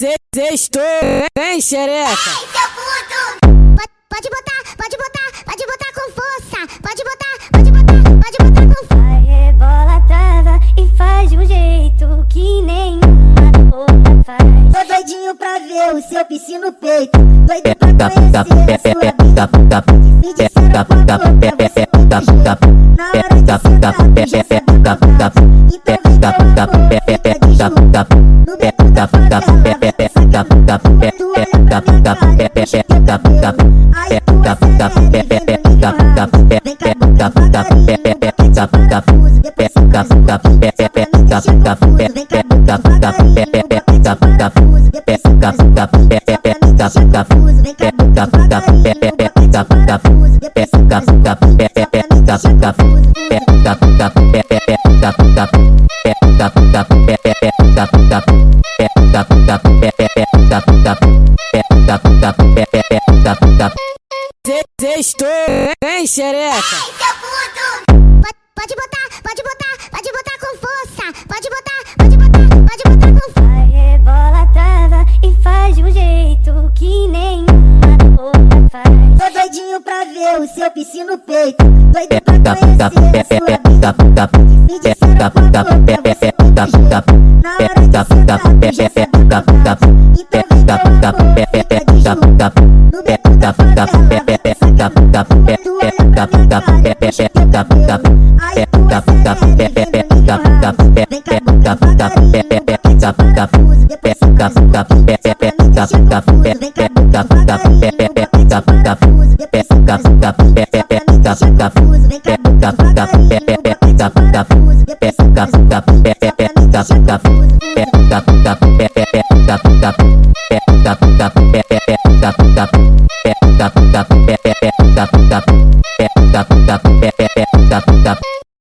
Sextou, vem xereca. Pode botar, pode botar, pode botar com força. Pode botar, pode botar, pode botar com força. Vai rebola trava e faz de um jeito que nenhuma outra faz. Tô doidinho pra ver o seu piscino peito. Doido pra conhecer a sua vida. Me disseram quando pra você Na hora de sentar, já sabe o que Então vem dar uma volta de jogo. No beco da Sextou, vem xereca. Pode botar, pode botar, pode botar com força. Pode botar, pode botar, pode botar com força. Doidinho pra ver o seu piscino peito. Doido pra conhecer a sua vida. Me disseram pra. Vem cá, um um confuso. da